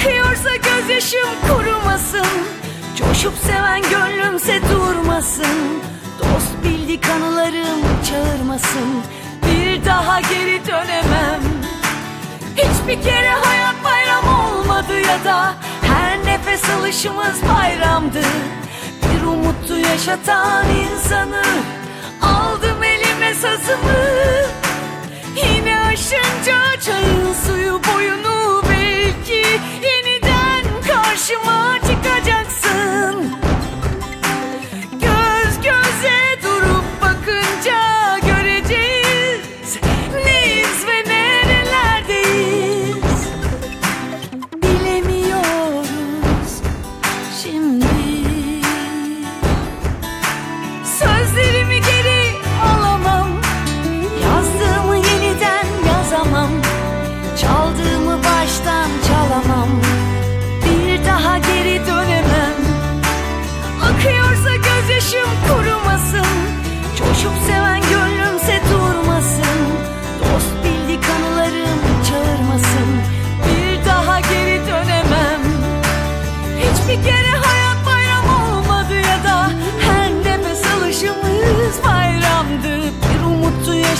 Akıyorsa gözyaşım kurumasın. Coşup seven gönlümse durmasın. Dost bildik anılarım çağırmasın. Bir daha geri dönemem. Hiçbir kere hayat bayram olmadı ya da Her nefes alışımız bayramdı. Bir umuttu yaşatan insanı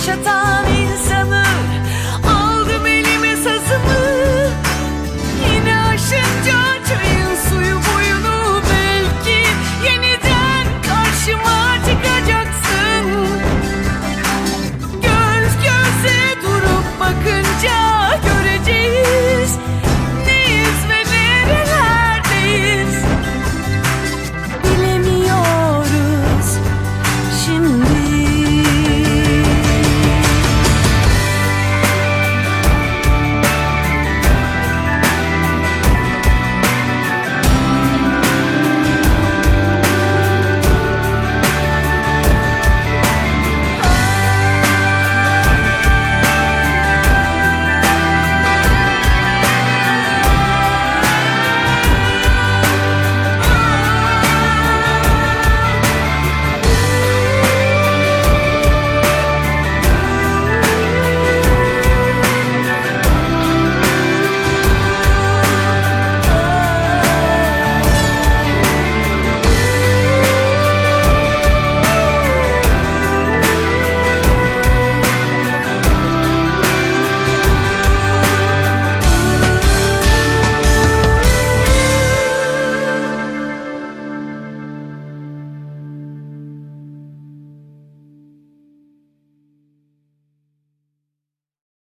shut